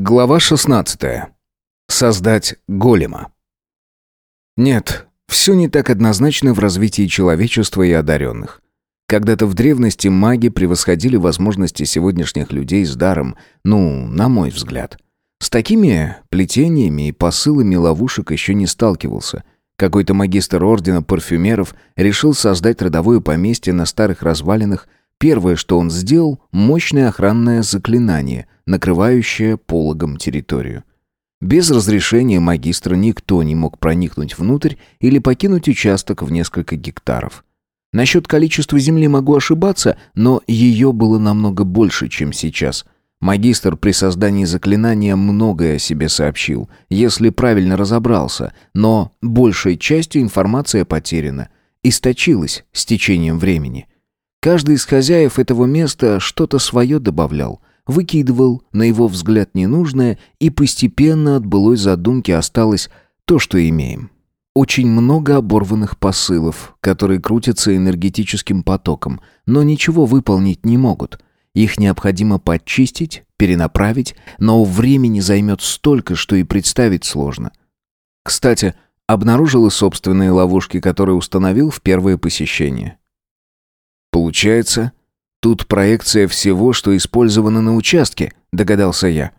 Глава 16. Создать голема. Нет, все не так однозначно в развитии человечества и одаренных. Когда-то в древности маги превосходили возможности сегодняшних людей с даром, ну, на мой взгляд. С такими плетениями и посылами ловушек еще не сталкивался. Какой-то магистр ордена парфюмеров решил создать родовое поместье на старых развалинах. Первое, что он сделал, мощное охранное заклинание – накрывающая пологом территорию. Без разрешения магистра никто не мог проникнуть внутрь или покинуть участок в несколько гектаров. Насчет количества земли могу ошибаться, но ее было намного больше, чем сейчас. Магистр при создании заклинания многое о себе сообщил, если правильно разобрался, но большей частью информация потеряна, источилась с течением времени. Каждый из хозяев этого места что-то свое добавлял – выкидывал, на его взгляд, ненужное, и постепенно от былой задумки осталось то, что имеем. Очень много оборванных посылов, которые крутятся энергетическим потоком, но ничего выполнить не могут. Их необходимо подчистить, перенаправить, но времени займет столько, что и представить сложно. Кстати, обнаружил и собственные ловушки, которые установил в первое посещение. Получается, Тут проекция всего, что использовано на участке, догадался я.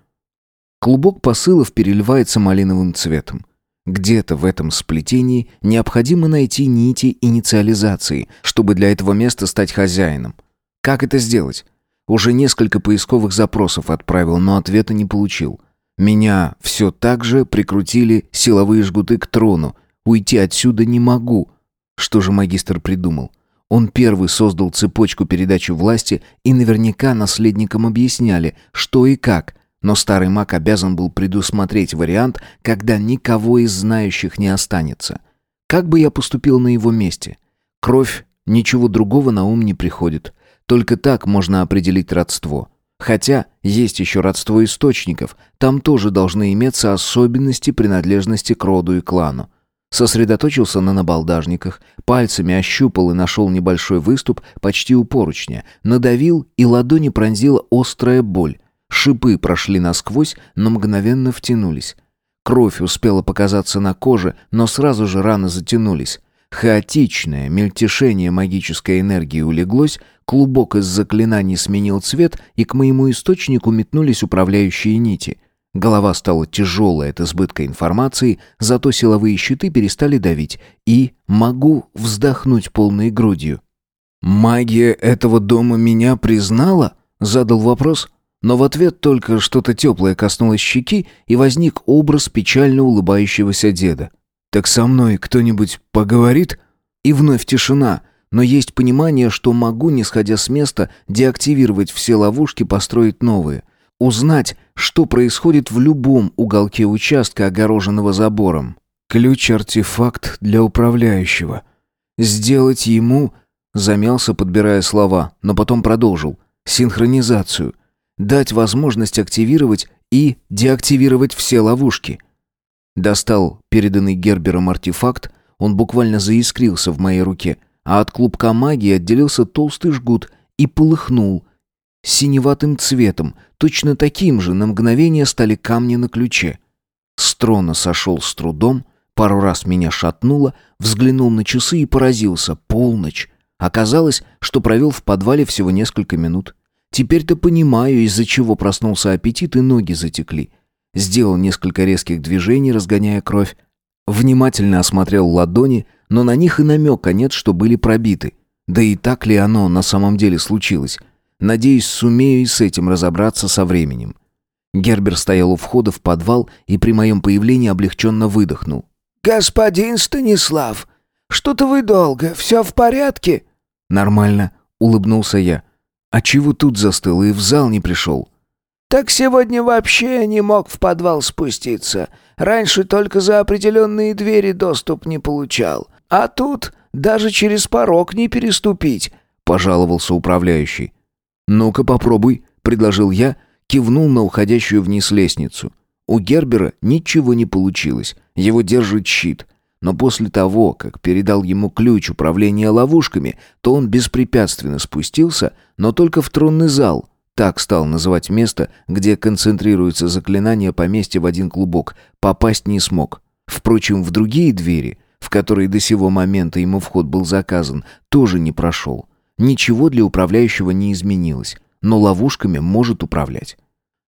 Клубок посылов переливается малиновым цветом. Где-то в этом сплетении необходимо найти нити инициализации, чтобы для этого места стать хозяином. Как это сделать? Уже несколько поисковых запросов отправил, но ответа не получил. Меня все так же прикрутили силовые жгуты к трону. Уйти отсюда не могу. Что же магистр придумал? Он первый создал цепочку передачи власти, и наверняка наследникам объясняли, что и как. Но старый маг обязан был предусмотреть вариант, когда никого из знающих не останется. Как бы я поступил на его месте? Кровь, ничего другого на ум не приходит. Только так можно определить родство. Хотя есть еще родство источников, там тоже должны иметься особенности принадлежности к роду и клану. Сосредоточился на набалдажниках, пальцами ощупал и нашел небольшой выступ почти у поручня, надавил, и ладони пронзила острая боль. Шипы прошли насквозь, но мгновенно втянулись. Кровь успела показаться на коже, но сразу же раны затянулись. Хаотичное мельтешение магической энергии улеглось, клубок из заклинаний сменил цвет, и к моему источнику метнулись управляющие нити — Голова стала тяжелой от избытка информации, зато силовые щиты перестали давить, и могу вздохнуть полной грудью. «Магия этого дома меня признала?» — задал вопрос. Но в ответ только что-то теплое коснулось щеки, и возник образ печально улыбающегося деда. «Так со мной кто-нибудь поговорит?» И вновь тишина, но есть понимание, что могу, не сходя с места, деактивировать все ловушки, построить новые. Узнать, что происходит в любом уголке участка, огороженного забором. Ключ-артефакт для управляющего. Сделать ему... Замялся, подбирая слова, но потом продолжил. Синхронизацию. Дать возможность активировать и деактивировать все ловушки. Достал переданный Гербером артефакт, он буквально заискрился в моей руке, а от клубка магии отделился толстый жгут и полыхнул, синеватым цветом, точно таким же на мгновение стали камни на ключе. С трона сошел с трудом, пару раз меня шатнуло, взглянул на часы и поразился. Полночь. Оказалось, что провел в подвале всего несколько минут. Теперь-то понимаю, из-за чего проснулся аппетит и ноги затекли. Сделал несколько резких движений, разгоняя кровь. Внимательно осмотрел ладони, но на них и намека нет, что были пробиты. Да и так ли оно на самом деле случилось? Надеюсь, сумею и с этим разобраться со временем. Гербер стоял у входа в подвал и при моем появлении облегченно выдохнул. «Господин Станислав, что-то вы долго, все в порядке?» «Нормально», — улыбнулся я. «А чего тут застыл и в зал не пришел?» «Так сегодня вообще не мог в подвал спуститься. Раньше только за определенные двери доступ не получал. А тут даже через порог не переступить», — пожаловался управляющий. «Ну-ка попробуй», — предложил я, кивнул на уходящую вниз лестницу. У Гербера ничего не получилось, его держит щит. Но после того, как передал ему ключ управления ловушками, то он беспрепятственно спустился, но только в тронный зал. так стал называть место, где концентрируется заклинание поместья в один клубок, попасть не смог. Впрочем, в другие двери, в которые до сего момента ему вход был заказан, тоже не прошел. Ничего для управляющего не изменилось, но ловушками может управлять.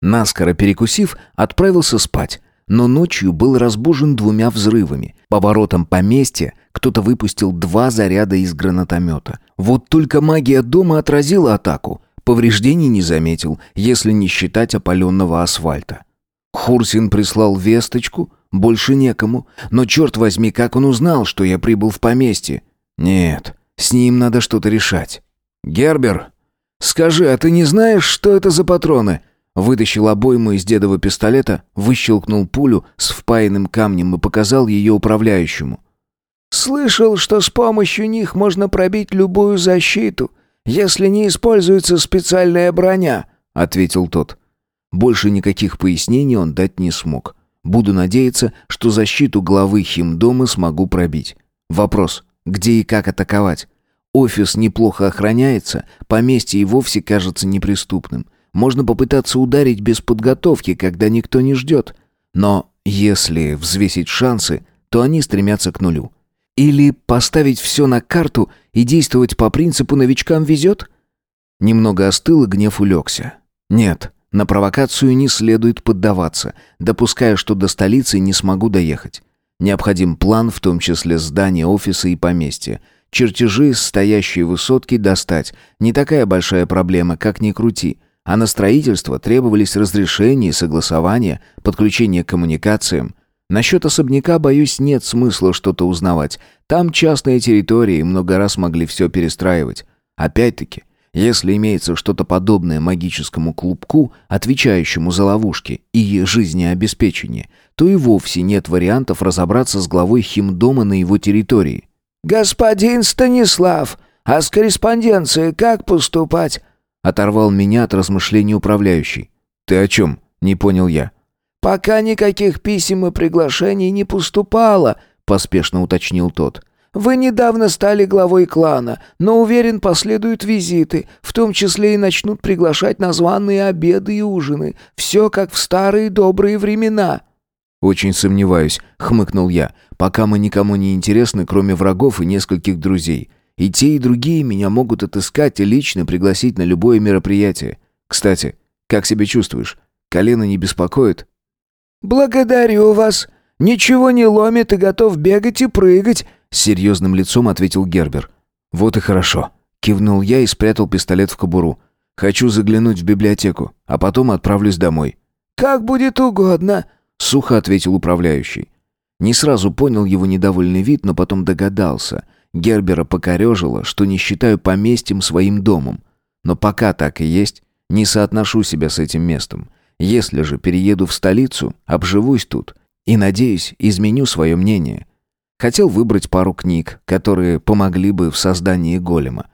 Наскоро перекусив, отправился спать, но ночью был разбужен двумя взрывами. По воротам поместья кто-то выпустил два заряда из гранатомета. Вот только магия дома отразила атаку. Повреждений не заметил, если не считать опаленного асфальта. Хурсин прислал весточку, больше некому. Но черт возьми, как он узнал, что я прибыл в поместье? Нет, с ним надо что-то решать. «Гербер, скажи, а ты не знаешь, что это за патроны?» Вытащил обойму из дедова пистолета, выщелкнул пулю с впаянным камнем и показал ее управляющему. «Слышал, что с помощью них можно пробить любую защиту, если не используется специальная броня», — ответил тот. Больше никаких пояснений он дать не смог. Буду надеяться, что защиту главы химдома смогу пробить. Вопрос, где и как атаковать? Офис неплохо охраняется, поместье и вовсе кажется неприступным. Можно попытаться ударить без подготовки, когда никто не ждет. Но если взвесить шансы, то они стремятся к нулю. Или поставить все на карту и действовать по принципу «новичкам везет»? Немного остыл и гнев улегся. Нет, на провокацию не следует поддаваться, допуская, что до столицы не смогу доехать. Необходим план, в том числе здание офиса и поместья. Чертежи, стоящие высотки, достать. Не такая большая проблема, как ни крути а на строительство требовались разрешения и согласования, подключение к коммуникациям. Насчет особняка, боюсь, нет смысла что-то узнавать. Там частная территория, и много раз могли все перестраивать. Опять-таки, если имеется что-то подобное магическому клубку, отвечающему за ловушки и жизнеобеспечение, то и вовсе нет вариантов разобраться с главой химдома на его территории. «Господин Станислав, а с корреспонденцией как поступать?» Оторвал меня от размышлений управляющий. «Ты о чем?» — не понял я. «Пока никаких писем и приглашений не поступало», — поспешно уточнил тот. «Вы недавно стали главой клана, но уверен, последуют визиты, в том числе и начнут приглашать на званые обеды и ужины. Все как в старые добрые времена». «Очень сомневаюсь», — хмыкнул я, «пока мы никому не интересны, кроме врагов и нескольких друзей. И те, и другие меня могут отыскать и лично пригласить на любое мероприятие. Кстати, как себя чувствуешь? Колено не беспокоит?» «Благодарю вас. Ничего не ломит и готов бегать и прыгать», — с серьезным лицом ответил Гербер. «Вот и хорошо», — кивнул я и спрятал пистолет в кобуру. «Хочу заглянуть в библиотеку, а потом отправлюсь домой». «Как будет угодно», — сухо ответил управляющий. Не сразу понял его недовольный вид, но потом догадался — Гербера покорежило, что не считаю поместьем своим домом. Но пока так и есть, не соотношу себя с этим местом. Если же перееду в столицу, обживусь тут и, надеюсь, изменю свое мнение. Хотел выбрать пару книг, которые помогли бы в создании голема.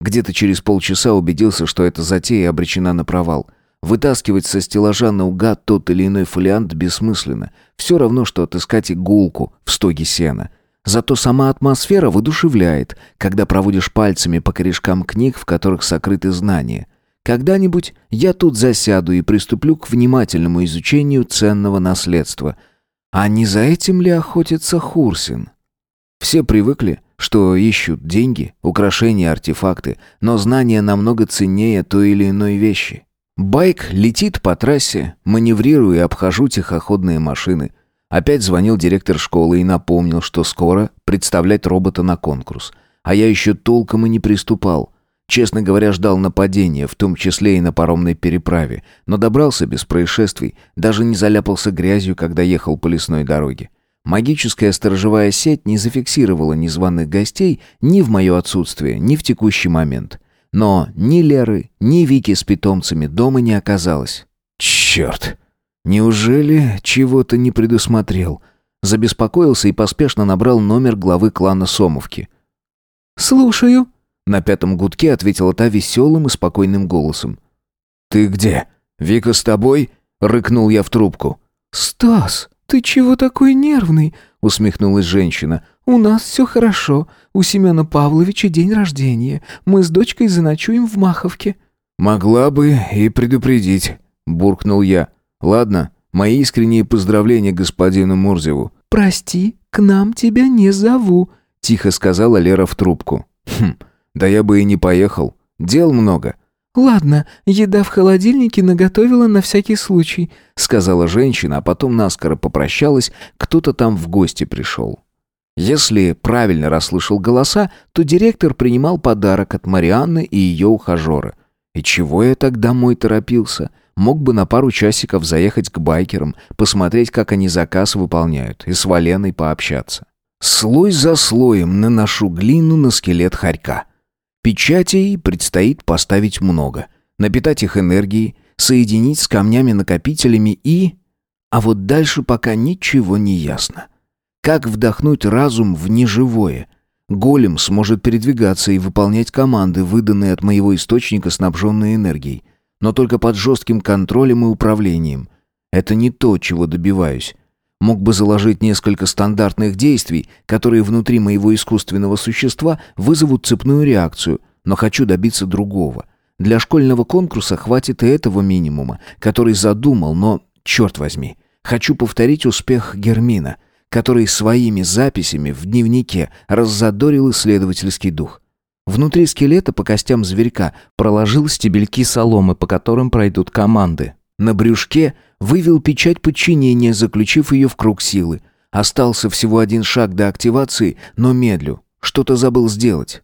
Где-то через полчаса убедился, что эта затея обречена на провал. Вытаскивать со стеллажа наугад тот или иной фолиант бессмысленно. Все равно, что отыскать иголку в стоге сена — Зато сама атмосфера воодушевляет, когда проводишь пальцами по корешкам книг, в которых сокрыты знания. Когда-нибудь я тут засяду и приступлю к внимательному изучению ценного наследства. А не за этим ли охотится Хурсин? Все привыкли, что ищут деньги, украшения, артефакты, но знания намного ценнее той или иной вещи. Байк летит по трассе, маневрирую и обхожу тихоходные машины – Опять звонил директор школы и напомнил, что скоро представлять робота на конкурс. А я еще толком и не приступал. Честно говоря, ждал нападения, в том числе и на паромной переправе, но добрался без происшествий, даже не заляпался грязью, когда ехал по лесной дороге. Магическая сторожевая сеть не зафиксировала незваных гостей ни в мое отсутствие, ни в текущий момент. Но ни Леры, ни Вики с питомцами дома не оказалось. Черт! Неужели чего-то не предусмотрел? Забеспокоился и поспешно набрал номер главы клана Сомовки. «Слушаю», — на пятом гудке ответила та веселым и спокойным голосом. «Ты где? Вика с тобой?» — рыкнул я в трубку. «Стас, ты чего такой нервный?» — усмехнулась женщина. «У нас все хорошо. У Семена Павловича день рождения. Мы с дочкой заночуем в Маховке». «Могла бы и предупредить», — буркнул я. «Ладно, мои искренние поздравления господину Мурзеву». «Прости, к нам тебя не зову», — тихо сказала Лера в трубку. «Хм, да я бы и не поехал. Дел много». «Ладно, еда в холодильнике наготовила на всякий случай», — сказала женщина, а потом наскоро попрощалась, кто-то там в гости пришел. Если правильно расслышал голоса, то директор принимал подарок от Марианны и ее ухажера. И чего я так домой торопился? Мог бы на пару часиков заехать к байкерам, посмотреть, как они заказ выполняют, и с Валеной пообщаться. Слой за слоем наношу глину на скелет хорька. Печатей предстоит поставить много. Напитать их энергией, соединить с камнями-накопителями и... А вот дальше пока ничего не ясно. Как вдохнуть разум в неживое? Голем сможет передвигаться и выполнять команды, выданные от моего источника, снабженные энергией. Но только под жестким контролем и управлением. Это не то, чего добиваюсь. Мог бы заложить несколько стандартных действий, которые внутри моего искусственного существа вызовут цепную реакцию, но хочу добиться другого. Для школьного конкурса хватит и этого минимума, который задумал, но, черт возьми, хочу повторить успех Гермина — который своими записями в дневнике раззадорил исследовательский дух. Внутри скелета по костям зверька проложил стебельки соломы, по которым пройдут команды. На брюшке вывел печать подчинения, заключив ее в круг силы. Остался всего один шаг до активации, но медлю. Что-то забыл сделать.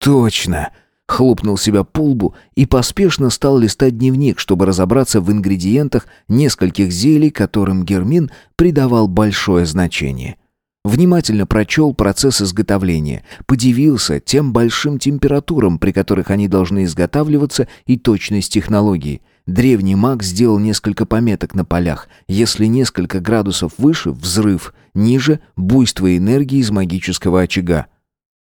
«Точно!» Хлопнул себя по лбу и поспешно стал листать дневник, чтобы разобраться в ингредиентах нескольких зелий, которым Гермин придавал большое значение. Внимательно прочел процесс изготовления, подивился тем большим температурам, при которых они должны изготавливаться, и точность технологии. Древний маг сделал несколько пометок на полях. Если несколько градусов выше – взрыв, ниже – буйство энергии из магического очага.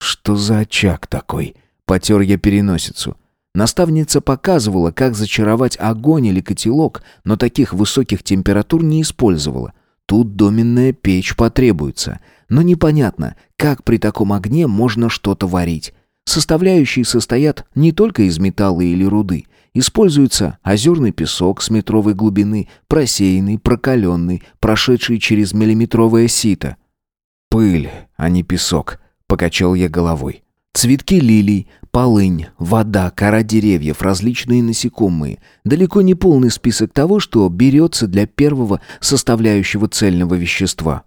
Что за очаг такой? Потер я переносицу. Наставница показывала, как зачаровать огонь или котелок, но таких высоких температур не использовала. Тут доменная печь потребуется. Но непонятно, как при таком огне можно что-то варить. Составляющие состоят не только из металла или руды. Используется озерный песок с метровой глубины, просеянный, прокаленный, прошедший через миллиметровое сито. «Пыль, а не песок», — покачал я головой. Цветки лилий, полынь, вода, кора деревьев, различные насекомые. Далеко не полный список того, что берется для первого составляющего цельного вещества.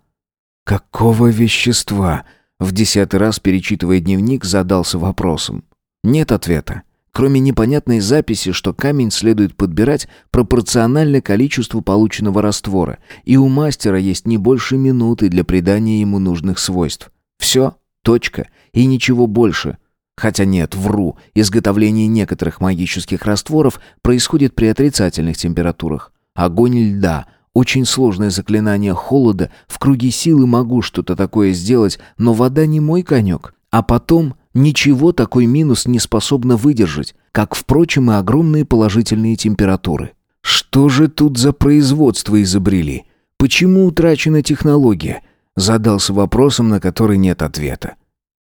«Какого вещества?» В десятый раз, перечитывая дневник, задался вопросом. Нет ответа. Кроме непонятной записи, что камень следует подбирать пропорционально количеству полученного раствора, и у мастера есть не больше минуты для придания ему нужных свойств. Все, Точка. И ничего больше. Хотя нет, вру. Изготовление некоторых магических растворов происходит при отрицательных температурах. Огонь льда — очень сложное заклинание холода. В круге силы могу что-то такое сделать, но вода не мой конек. А потом ничего такой минус не способно выдержать, как, впрочем, и огромные положительные температуры. Что же тут за производство изобрели? Почему утрачена технология? Задался вопросом, на который нет ответа.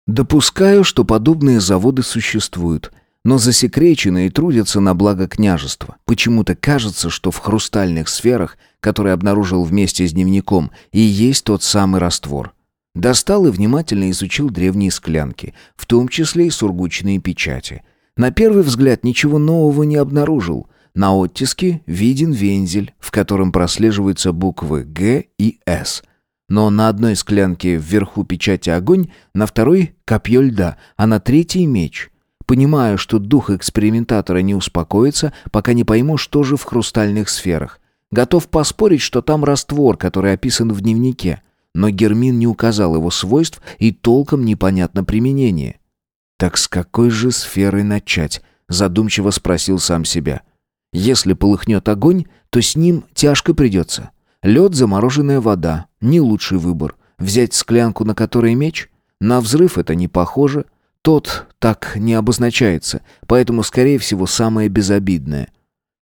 Допускаю, что подобные заводы существуют, но засекречены и трудятся на благо княжества. Почему-то кажется, что в хрустальных сферах, которые обнаружил вместе с дневником, и есть тот самый раствор. Достал и внимательно изучил древние склянки, в том числе и сургучные печати. На первый взгляд ничего нового не обнаружил. На оттиске виден вензель, в котором прослеживаются буквы «Г» и «С», но на одной склянке вверху печати огонь, на второй — копье льда, а на третьей — меч. Понимаю, что дух экспериментатора не успокоится, пока не пойму, что же в хрустальных сферах. Готов поспорить, что там раствор, который описан в дневнике. Но Гермин не указал его свойств и толком непонятно применение. «Так с какой же сферы начать?» — задумчиво спросил сам себя. «Если полыхнет огонь, то с ним тяжко придется». Лед, замороженная вода. Не лучший выбор. Взять склянку, на которой меч? На взрыв это не похоже. Тот так не обозначается, поэтому, скорее всего, самое безобидное.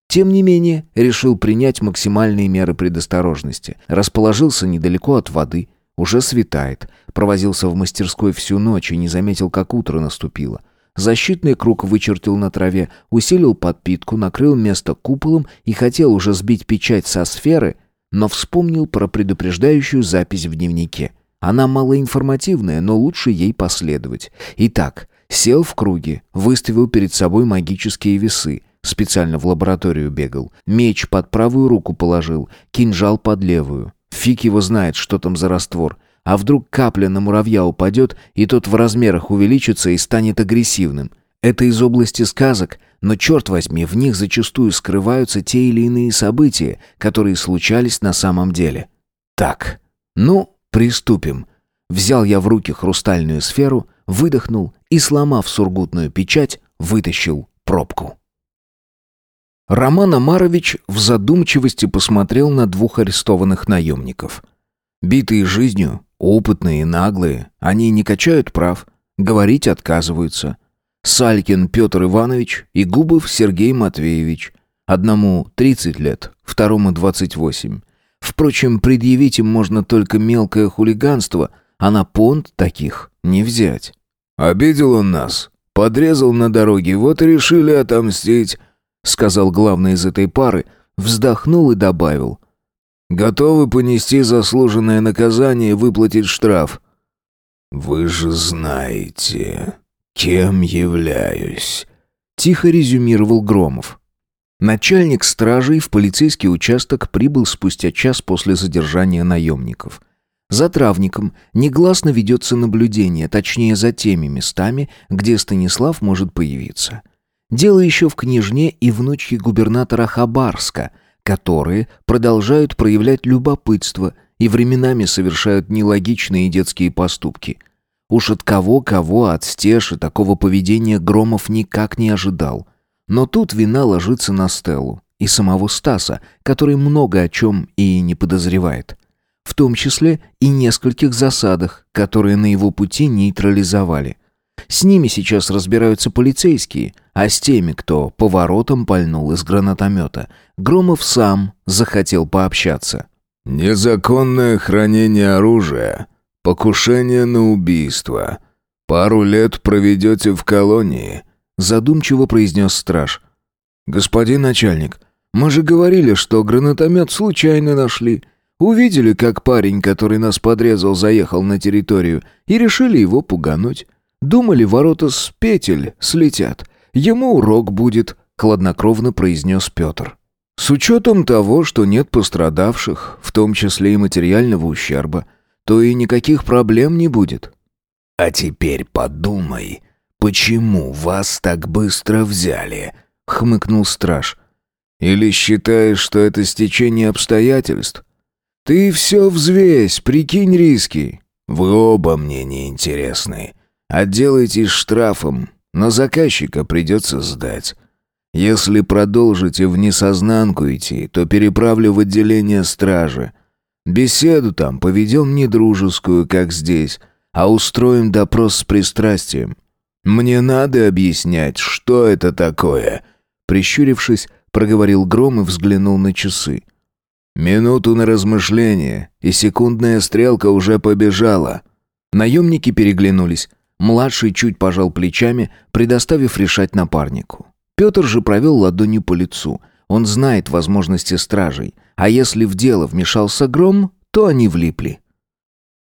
Тем не менее, решил принять максимальные меры предосторожности. Расположился недалеко от воды. Уже светает. Провозился в мастерской всю ночь и не заметил, как утро наступило. Защитный круг вычертил на траве, усилил подпитку, накрыл место куполом и хотел уже сбить печать со сферы, но вспомнил про предупреждающую запись в дневнике. Она малоинформативная, но лучше ей последовать. Итак, сел в круге, выставил перед собой магические весы, специально в лабораторию бегал, меч под правую руку положил, кинжал под левую. Фиг его знает, что там за раствор. А вдруг капля на муравья упадет, и тот в размерах увеличится и станет агрессивным? Это из области сказок, но, черт возьми, в них зачастую скрываются те или иные события, которые случались на самом деле. Так, ну, приступим. Взял я в руки хрустальную сферу, выдохнул и, сломав сургутную печать, вытащил пробку. Роман Амарович в задумчивости посмотрел на двух арестованных наемников. Битые жизнью, Опытные, наглые, они не качают прав, говорить отказываются. Салькин Петр Иванович и Губов Сергей Матвеевич. Одному 30 лет, второму 28. Впрочем, предъявить им можно только мелкое хулиганство, а на понт таких не взять. «Обидел он нас, подрезал на дороге, вот и решили отомстить», сказал главный из этой пары, вздохнул и добавил – Готовы понести заслуженное наказание и выплатить штраф. Вы же знаете, кем являюсь, тихо резюмировал Громов. Начальник стражей в полицейский участок прибыл спустя час после задержания наемников. За травником негласно ведется наблюдение, точнее за теми местами, где Станислав может появиться. Дело еще в княжне и внучке губернатора Хабарска – которые продолжают проявлять любопытство и временами совершают нелогичные детские поступки. Уж от кого-кого, от Стеши, такого поведения Громов никак не ожидал. Но тут вина ложится на Стеллу и самого Стаса, который много о чем и не подозревает. В том числе и нескольких засадах, которые на его пути нейтрализовали – с ними сейчас разбираются полицейские, а с теми, кто поворотом пальнул из гранатомета, Громов сам захотел пообщаться. «Незаконное хранение оружия, покушение на убийство. Пару лет проведете в колонии», задумчиво произнес страж. «Господин начальник, мы же говорили, что гранатомет случайно нашли. Увидели, как парень, который нас подрезал, заехал на территорию и решили его пугануть. Думали, ворота с петель слетят. Ему урок будет», — хладнокровно произнес Петр. «С учетом того, что нет пострадавших, в том числе и материального ущерба, то и никаких проблем не будет». «А теперь подумай, почему вас так быстро взяли?» — хмыкнул страж. «Или считаешь, что это стечение обстоятельств? Ты все взвесь, прикинь риски». «Вы оба мне неинтересны. Отделайтесь штрафом, но заказчика придется сдать. Если продолжите в несознанку идти, то переправлю в отделение стражи. Беседу там поведем не дружескую, как здесь, а устроим допрос с пристрастием. Мне надо объяснять, что это такое?» Прищурившись, проговорил Гром и взглянул на часы. «Минуту на размышление, и секундная стрелка уже побежала». Наемники переглянулись. Младший чуть пожал плечами, предоставив решать напарнику. Петр же провел ладонью по лицу. Он знает возможности стражей, а если в дело вмешался гром, то они влипли.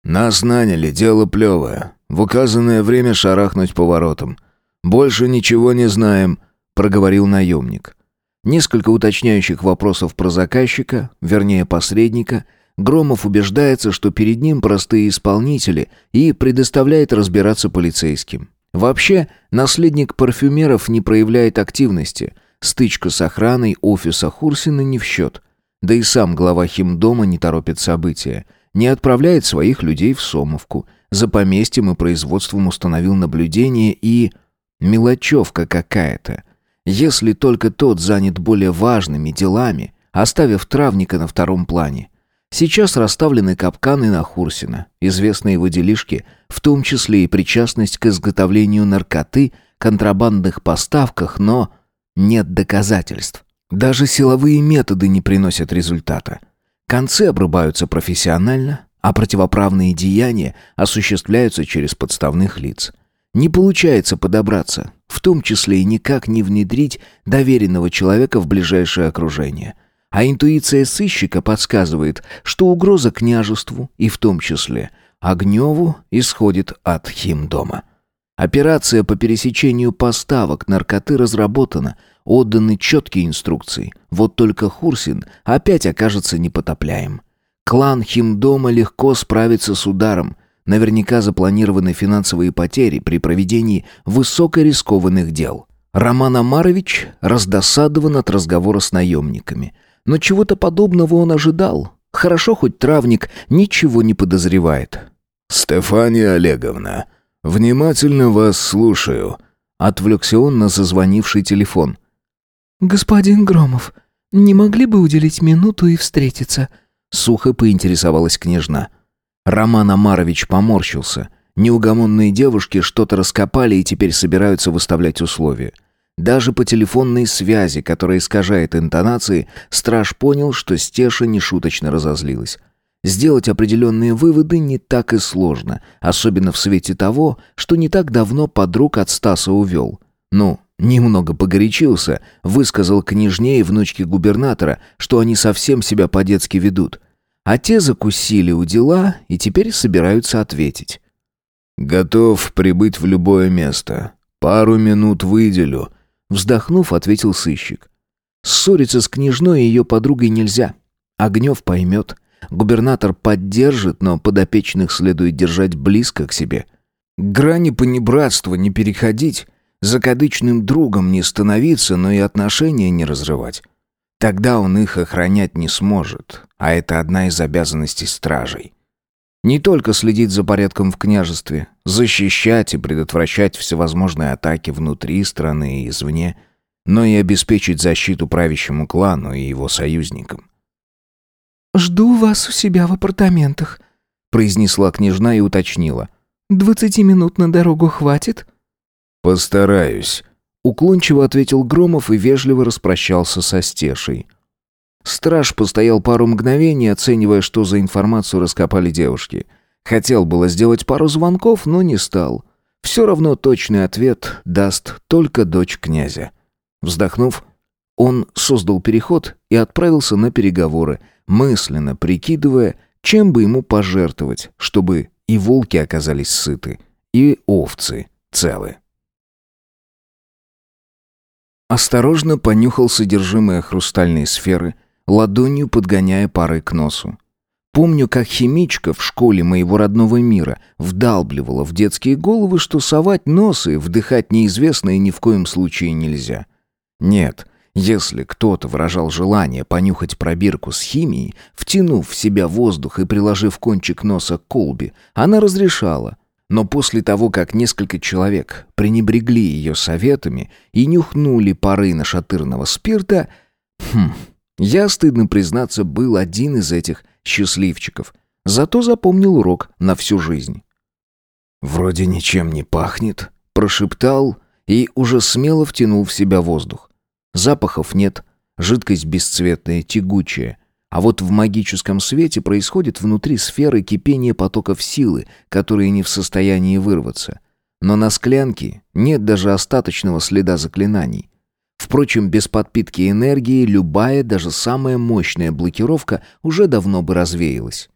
«Нас наняли, дело плевое. В указанное время шарахнуть поворотом. Больше ничего не знаем», — проговорил наемник. Несколько уточняющих вопросов про заказчика, вернее посредника, Громов убеждается, что перед ним простые исполнители и предоставляет разбираться полицейским. Вообще, наследник парфюмеров не проявляет активности. Стычка с охраной офиса Хурсина не в счет. Да и сам глава химдома не торопит события. Не отправляет своих людей в Сомовку. За поместьем и производством установил наблюдение и... Мелочевка какая-то. Если только тот занят более важными делами, оставив травника на втором плане. Сейчас расставлены капканы на Хурсина, известные его делишки, в том числе и причастность к изготовлению наркоты, контрабандных поставках, но нет доказательств. Даже силовые методы не приносят результата. Концы обрубаются профессионально, а противоправные деяния осуществляются через подставных лиц. Не получается подобраться, в том числе и никак не внедрить доверенного человека в ближайшее окружение. А интуиция сыщика подсказывает, что угроза княжеству, и в том числе Огневу, исходит от химдома. Операция по пересечению поставок наркоты разработана, отданы четкие инструкции. Вот только Хурсин опять окажется непотопляем. Клан Химдома легко справится с ударом. Наверняка запланированы финансовые потери при проведении высокорискованных дел. Роман Амарович раздосадован от разговора с наемниками. Но чего-то подобного он ожидал. Хорошо, хоть травник ничего не подозревает. «Стефания Олеговна, внимательно вас слушаю», — отвлекся он на зазвонивший телефон. «Господин Громов, не могли бы уделить минуту и встретиться?» Сухо поинтересовалась княжна. Роман Амарович поморщился. Неугомонные девушки что-то раскопали и теперь собираются выставлять условия. Даже по телефонной связи, которая искажает интонации, страж понял, что Стеша нешуточно разозлилась. Сделать определенные выводы не так и сложно, особенно в свете того, что не так давно подруг от Стаса увел. Ну, Немного погорячился, высказал княжне и внучке губернатора, что они совсем себя по-детски ведут. А те закусили у дела и теперь собираются ответить. «Готов прибыть в любое место. Пару минут выделю», — вздохнув, ответил сыщик. «Ссориться с княжной и ее подругой нельзя. Огнев поймет. Губернатор поддержит, но подопечных следует держать близко к себе. Грани понебратства не переходить, закадычным другом не становиться, но и отношения не разрывать. Тогда он их охранять не сможет, а это одна из обязанностей стражей. Не только следить за порядком в княжестве, защищать и предотвращать всевозможные атаки внутри страны и извне, но и обеспечить защиту правящему клану и его союзникам. «Жду вас у себя в апартаментах», — произнесла княжна и уточнила. «Двадцати минут на дорогу хватит?» «Постараюсь», — уклончиво ответил Громов и вежливо распрощался со Стешей. Страж постоял пару мгновений, оценивая, что за информацию раскопали девушки. Хотел было сделать пару звонков, но не стал. Все равно точный ответ даст только дочь князя. Вздохнув, он создал переход и отправился на переговоры, мысленно прикидывая, чем бы ему пожертвовать, чтобы и волки оказались сыты, и овцы целы. Осторожно понюхал содержимое хрустальной сферы, ладонью подгоняя парой к носу. Помню, как химичка в школе моего родного мира вдалбливала в детские головы, что совать нос и вдыхать неизвестное ни в коем случае нельзя. Нет, если кто-то выражал желание понюхать пробирку с химией, втянув в себя воздух и приложив кончик носа к колбе, она разрешала — но после того, как несколько человек пренебрегли ее советами и нюхнули пары нашатырного спирта, хм, я, стыдно признаться, был один из этих счастливчиков. Зато запомнил урок на всю жизнь. «Вроде ничем не пахнет», — прошептал и уже смело втянул в себя воздух. Запахов нет, жидкость бесцветная, тягучая — а вот в магическом свете происходит внутри сферы кипение потоков силы, которые не в состоянии вырваться. Но на склянке нет даже остаточного следа заклинаний. Впрочем, без подпитки энергии любая, даже самая мощная блокировка уже давно бы развеялась.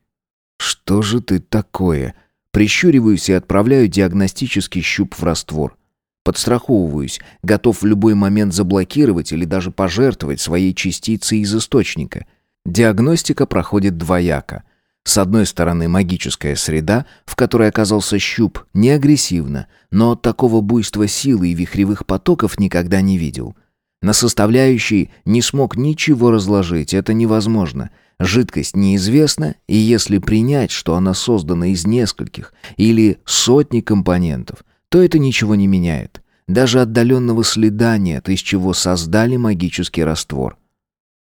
«Что же ты такое?» Прищуриваюсь и отправляю диагностический щуп в раствор. Подстраховываюсь, готов в любой момент заблокировать или даже пожертвовать своей частицей из источника – Диагностика проходит двояко. С одной стороны, магическая среда, в которой оказался щуп, не агрессивна, но такого буйства силы и вихревых потоков никогда не видел. На составляющие не смог ничего разложить, это невозможно. Жидкость неизвестна, и если принять, что она создана из нескольких или сотни компонентов, то это ничего не меняет. Даже отдаленного следа нет, из чего создали магический раствор.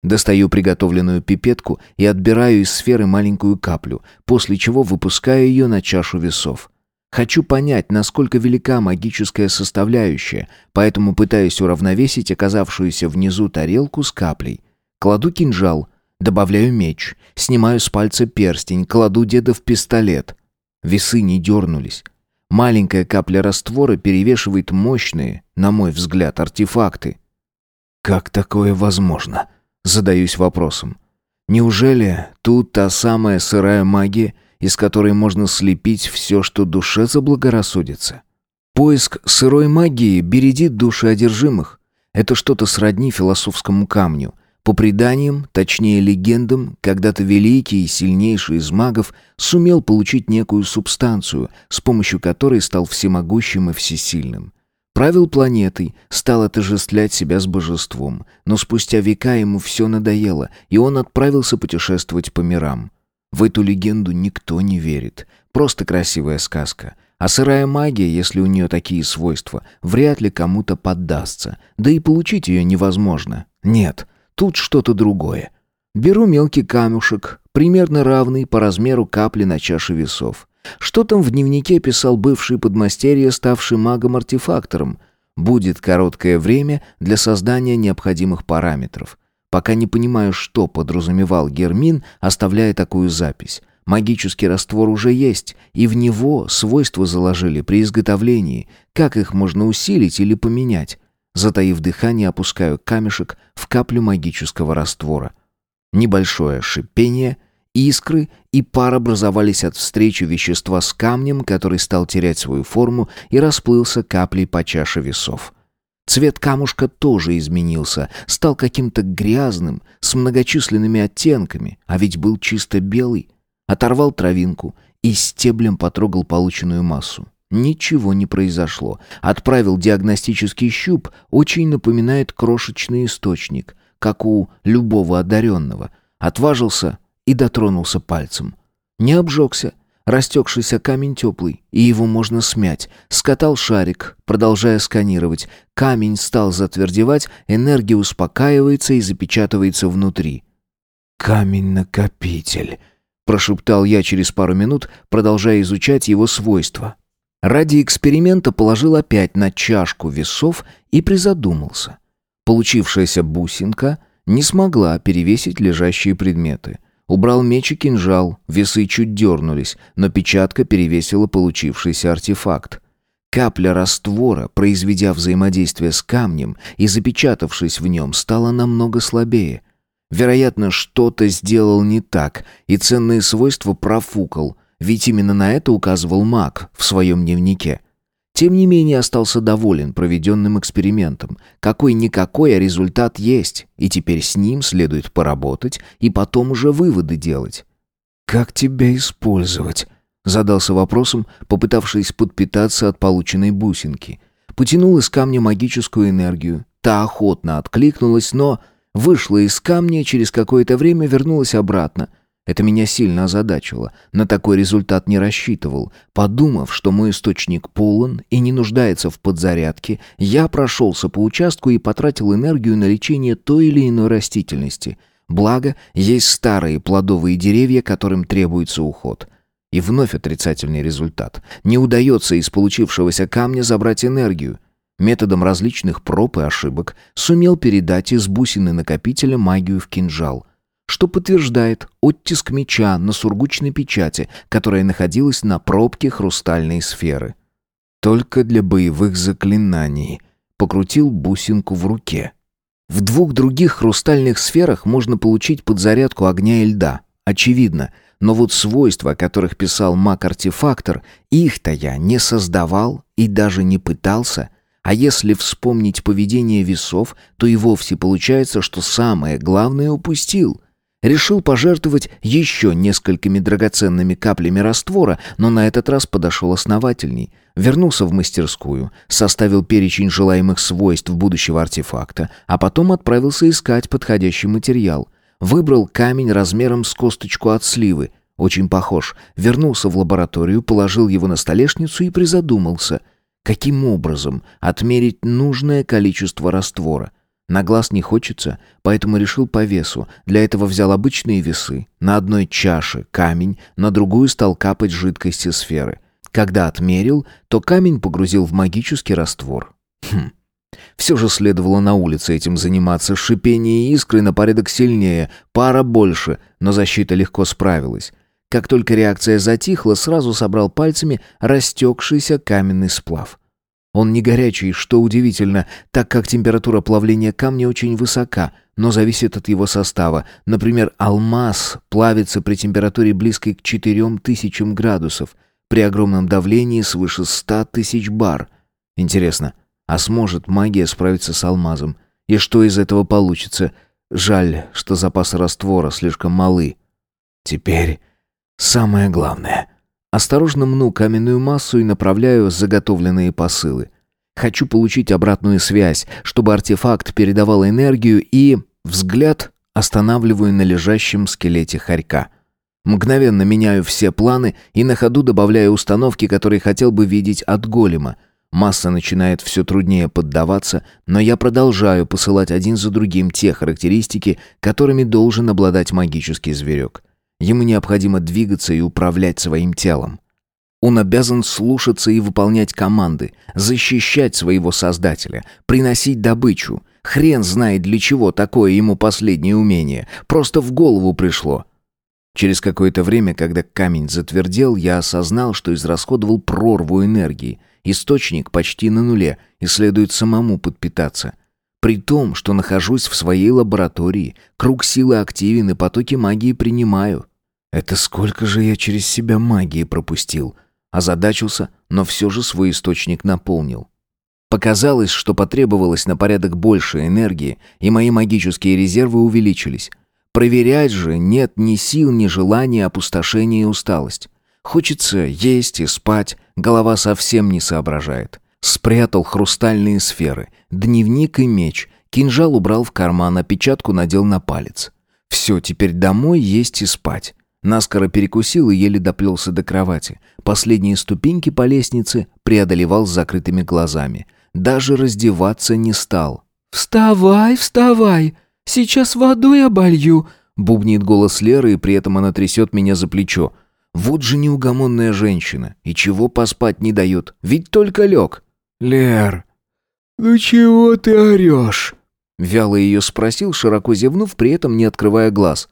Достаю приготовленную пипетку и отбираю из сферы маленькую каплю, после чего выпускаю ее на чашу весов. Хочу понять, насколько велика магическая составляющая, поэтому пытаюсь уравновесить оказавшуюся внизу тарелку с каплей. Кладу кинжал, добавляю меч, снимаю с пальца перстень, кладу деда в пистолет. Весы не дернулись. Маленькая капля раствора перевешивает мощные, на мой взгляд, артефакты. Как такое возможно? Задаюсь вопросом. Неужели тут та самая сырая магия, из которой можно слепить все, что душе заблагорассудится? Поиск сырой магии бередит души одержимых. Это что-то сродни философскому камню. По преданиям, точнее легендам, когда-то великий и сильнейший из магов сумел получить некую субстанцию, с помощью которой стал всемогущим и всесильным. Правил планетой, стал отождествлять себя с божеством, но спустя века ему все надоело, и он отправился путешествовать по мирам. В эту легенду никто не верит. Просто красивая сказка — а сырая магия, если у нее такие свойства, вряд ли кому-то поддастся. Да и получить ее невозможно. Нет, тут что-то другое. Беру мелкий камушек, примерно равный по размеру капли на чаше весов. Что там в дневнике писал бывший подмастерье, ставший магом-артефактором? Будет короткое время для создания необходимых параметров. Пока не понимаю, что подразумевал Гермин, оставляя такую запись. Магический раствор уже есть, и в него свойства заложили при изготовлении. Как их можно усилить или поменять? Затаив дыхание, опускаю камешек в каплю магического раствора. Небольшое шипение, искры и пар образовались от встречи вещества с камнем, который стал терять свою форму и расплылся каплей по чаше весов. Цвет камушка тоже изменился, стал каким-то грязным, с многочисленными оттенками, а ведь был чисто белый. Оторвал травинку и стеблем потрогал полученную массу. Ничего не произошло. Отправил диагностический щуп, очень напоминает крошечный источник, как у любого одаренного. Отважился и дотронулся пальцем. Не обжегся. Растекшийся камень теплый, и его можно смять. Скатал шарик, продолжая сканировать. Камень стал затвердевать, энергия успокаивается и запечатывается внутри. «Камень-накопитель», прошептал я через пару минут, продолжая изучать его свойства. Ради эксперимента положил опять на чашку весов и призадумался. Получившаяся бусинка не смогла перевесить лежащие предметы. Убрал меч и кинжал, весы чуть дернулись, но печатка перевесила получившийся артефакт. Капля раствора, произведя взаимодействие с камнем и запечатавшись в нем, стала намного слабее. Вероятно, что-то сделал не так, и ценные свойства профукал, ведь именно на это указывал маг в своем дневнике. Тем не менее остался доволен проведенным экспериментом. Какой-никакой, а результат есть, и теперь с ним следует поработать и потом уже выводы делать. «Как тебя использовать?» Задался вопросом, попытавшись подпитаться от полученной бусинки. Потянул из камня магическую энергию. Та охотно откликнулась, но Вышла из камня и через какое-то время вернулась обратно. Это меня сильно озадачило. На такой результат не рассчитывал. Подумав, что мой источник полон и не нуждается в подзарядке, я прошелся по участку и потратил энергию на лечение той или иной растительности. Благо, есть старые плодовые деревья, которым требуется уход. И вновь отрицательный результат. Не удается из получившегося камня забрать энергию методом различных проб и ошибок сумел передать из бусины накопителя магию в кинжал, что подтверждает оттиск меча на сургучной печати, которая находилась на пробке хрустальной сферы. Только для боевых заклинаний. Покрутил бусинку в руке. В двух других хрустальных сферах можно получить подзарядку огня и льда. Очевидно. Но вот свойства, о которых писал маг-артефактор, их-то я не создавал и даже не пытался – а если вспомнить поведение весов, то и вовсе получается, что самое главное упустил. Решил пожертвовать еще несколькими драгоценными каплями раствора, но на этот раз подошел основательней. Вернулся в мастерскую, составил перечень желаемых свойств будущего артефакта, а потом отправился искать подходящий материал. Выбрал камень размером с косточку от сливы. Очень похож. Вернулся в лабораторию, положил его на столешницу и призадумался — Каким образом отмерить нужное количество раствора? На глаз не хочется, поэтому решил по весу. Для этого взял обычные весы. На одной чаше камень, на другую стал капать жидкости сферы. Когда отмерил, то камень погрузил в магический раствор. Хм. Все же следовало на улице этим заниматься. Шипение искры на порядок сильнее, пара больше, но защита легко справилась. Как только реакция затихла, сразу собрал пальцами растекшийся каменный сплав. Он не горячий, что удивительно, так как температура плавления камня очень высока, но зависит от его состава. Например, алмаз плавится при температуре близкой к 4000 градусов, при огромном давлении свыше 100 тысяч бар. Интересно, а сможет магия справиться с алмазом? И что из этого получится? Жаль, что запасы раствора слишком малы. Теперь самое главное. Осторожно мну каменную массу и направляю заготовленные посылы. Хочу получить обратную связь, чтобы артефакт передавал энергию и... Взгляд останавливаю на лежащем скелете хорька. Мгновенно меняю все планы и на ходу добавляю установки, которые хотел бы видеть от голема. Масса начинает все труднее поддаваться, но я продолжаю посылать один за другим те характеристики, которыми должен обладать магический зверек. Ему необходимо двигаться и управлять своим телом. Он обязан слушаться и выполнять команды, защищать своего создателя, приносить добычу. Хрен знает для чего такое ему последнее умение. Просто в голову пришло. Через какое-то время, когда камень затвердел, я осознал, что израсходовал прорву энергии. Источник почти на нуле, и следует самому подпитаться. При том, что нахожусь в своей лаборатории, круг силы активен и потоки магии принимаю. Это сколько же я через себя магии пропустил? Озадачился, но все же свой источник наполнил. Показалось, что потребовалось на порядок больше энергии, и мои магические резервы увеличились. Проверять же нет ни сил, ни желания, опустошения и усталость. Хочется есть и спать, голова совсем не соображает. Спрятал хрустальные сферы, дневник и меч, кинжал убрал в карман, а надел на палец. Все, теперь домой есть и спать. Наскоро перекусил и еле доплелся до кровати. Последние ступеньки по лестнице преодолевал с закрытыми глазами. Даже раздеваться не стал. «Вставай, вставай! Сейчас водой оболью!» Бубнит голос Леры, и при этом она трясет меня за плечо. Вот же неугомонная женщина. И чего поспать не дает? Ведь только лег. «Лер, ну чего ты орешь?» Вяло ее спросил, широко зевнув, при этом не открывая глаз.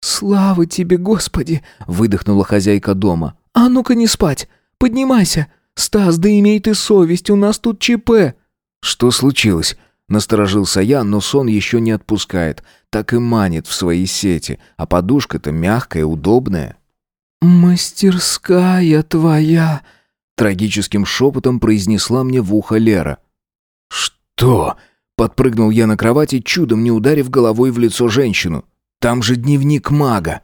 «Слава тебе, Господи!» — выдохнула хозяйка дома. «А ну-ка не спать! Поднимайся! Стас, да имей ты совесть, у нас тут ЧП!» «Что случилось?» Насторожился я, но сон еще не отпускает. Так и манит в свои сети, а подушка-то мягкая, удобная. «Мастерская твоя!» Трагическим шепотом произнесла мне в ухо Лера. «Что?» Подпрыгнул я на кровати, чудом не ударив головой в лицо женщину. «Там же дневник мага!»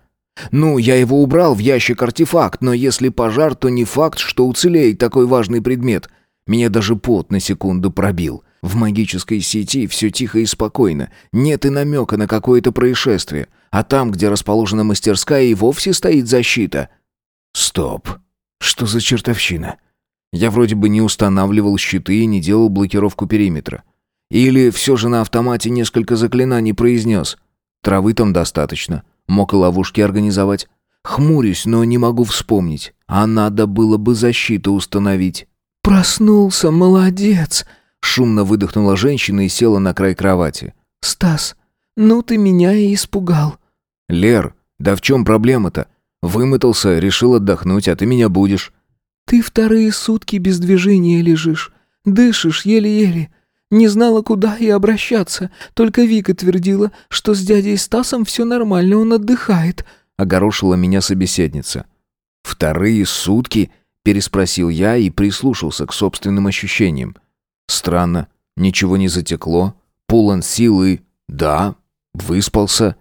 «Ну, я его убрал в ящик артефакт, но если пожар, то не факт, что уцелеет такой важный предмет. Меня даже пот на секунду пробил. В магической сети все тихо и спокойно. Нет и намека на какое-то происшествие. А там, где расположена мастерская, и вовсе стоит защита. Стоп. Что за чертовщина? Я вроде бы не устанавливал щиты и не делал блокировку периметра. Или все же на автомате несколько заклинаний произнес. Травы там достаточно. Мог и ловушки организовать. Хмурюсь, но не могу вспомнить. А надо было бы защиту установить. «Проснулся, молодец!» Шумно выдохнула женщина и села на край кровати. «Стас, ну ты меня и испугал». «Лер, да в чем проблема-то? Вымотался, решил отдохнуть, а ты меня будешь». «Ты вторые сутки без движения лежишь, дышишь еле-еле. Не знала, куда и обращаться. Только Вика твердила, что с дядей Стасом все нормально, он отдыхает», — огорошила меня собеседница. «Вторые сутки?» — переспросил я и прислушался к собственным ощущениям. Странно, ничего не затекло, полон силы, да, выспался.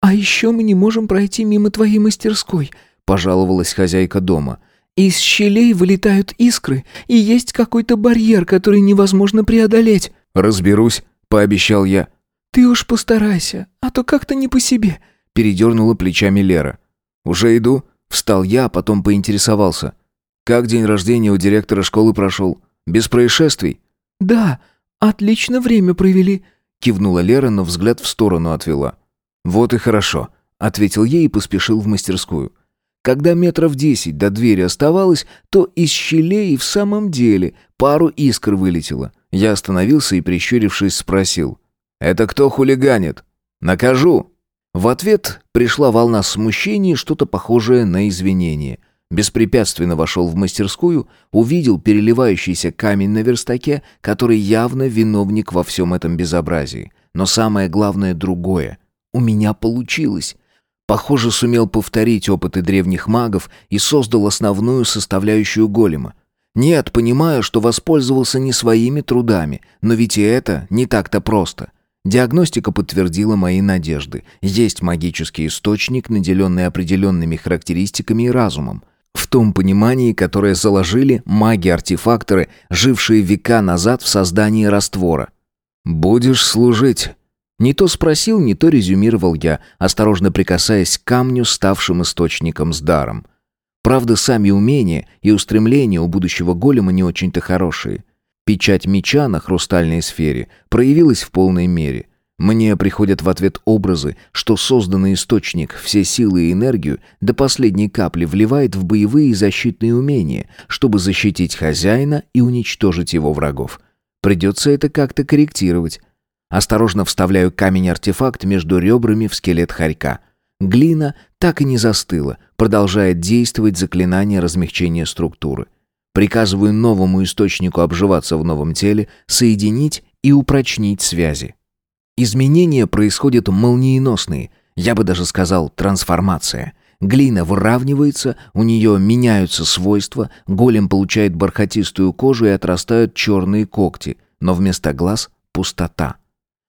«А еще мы не можем пройти мимо твоей мастерской», — пожаловалась хозяйка дома. «Из щелей вылетают искры, и есть какой-то барьер, который невозможно преодолеть». «Разберусь», — пообещал я. «Ты уж постарайся, а то как-то не по себе», — передернула плечами Лера. «Уже иду», — встал я, а потом поинтересовался. «Как день рождения у директора школы прошел? Без происшествий?» «Да, отлично время провели», — кивнула Лера, но взгляд в сторону отвела. «Вот и хорошо», — ответил ей и поспешил в мастерскую. Когда метров десять до двери оставалось, то из щелей в самом деле пару искр вылетело. Я остановился и, прищурившись, спросил. «Это кто хулиганит? Накажу!» В ответ пришла волна смущения что-то похожее на извинение. Беспрепятственно вошел в мастерскую, увидел переливающийся камень на верстаке, который явно виновник во всем этом безобразии. Но самое главное другое. У меня получилось. Похоже, сумел повторить опыты древних магов и создал основную составляющую голема. Нет, понимаю, что воспользовался не своими трудами, но ведь и это не так-то просто. Диагностика подтвердила мои надежды. Есть магический источник, наделенный определенными характеристиками и разумом. В том понимании, которое заложили маги-артефакторы, жившие века назад в создании раствора. «Будешь служить». Не то спросил, не то резюмировал я, осторожно прикасаясь к камню, ставшим источником с даром. Правда, сами умения и устремления у будущего голема не очень-то хорошие. Печать меча на хрустальной сфере проявилась в полной мере. Мне приходят в ответ образы, что созданный источник все силы и энергию до последней капли вливает в боевые и защитные умения, чтобы защитить хозяина и уничтожить его врагов. Придется это как-то корректировать. Осторожно вставляю камень-артефакт между ребрами в скелет хорька. Глина так и не застыла, продолжает действовать заклинание размягчения структуры. Приказываю новому источнику обживаться в новом теле, соединить и упрочнить связи. Изменения происходят молниеносные, я бы даже сказал трансформация. Глина выравнивается, у нее меняются свойства, голем получает бархатистую кожу и отрастают черные когти, но вместо глаз — пустота.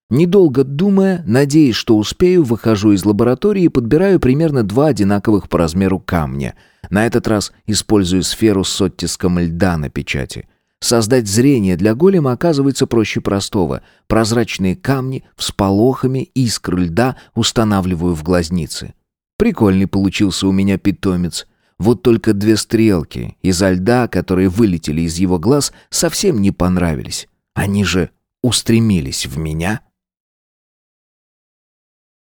Недолго думая, надеясь, что успею, выхожу из лаборатории и подбираю примерно два одинаковых по размеру камня. На этот раз использую сферу с оттиском льда на печати — Создать зрение для голема оказывается проще простого. Прозрачные камни всполохами искр льда устанавливаю в глазницы. Прикольный получился у меня питомец. Вот только две стрелки изо льда, которые вылетели из его глаз, совсем не понравились. Они же устремились в меня.